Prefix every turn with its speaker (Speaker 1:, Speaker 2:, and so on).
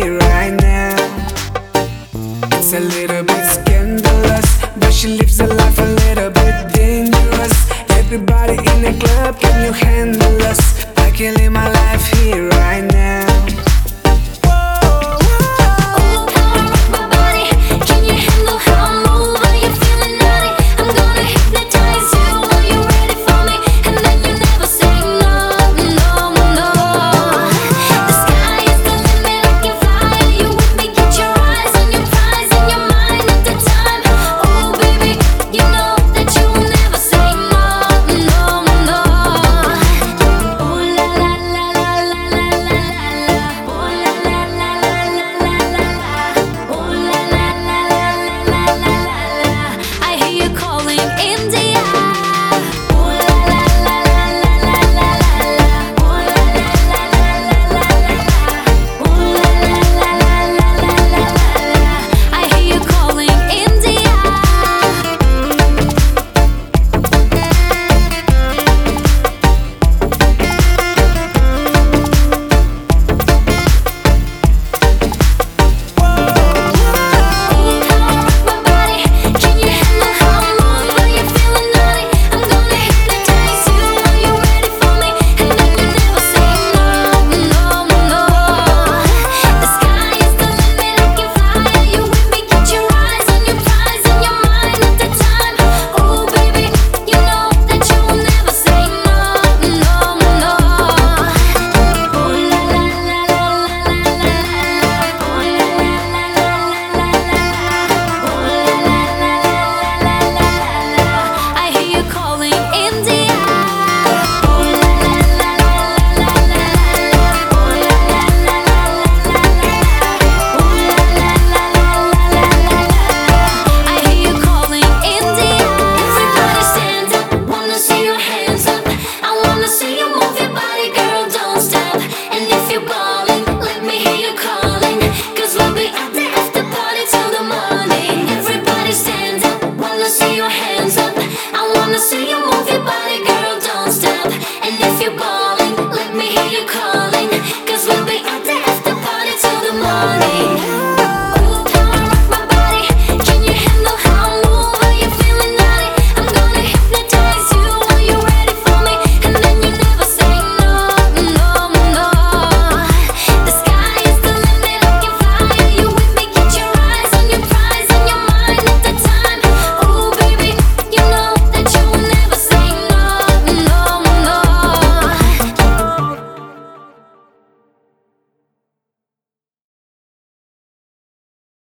Speaker 1: right now. It's a little bit scandalous, but she lives a life a little.